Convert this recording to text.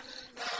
جعلنا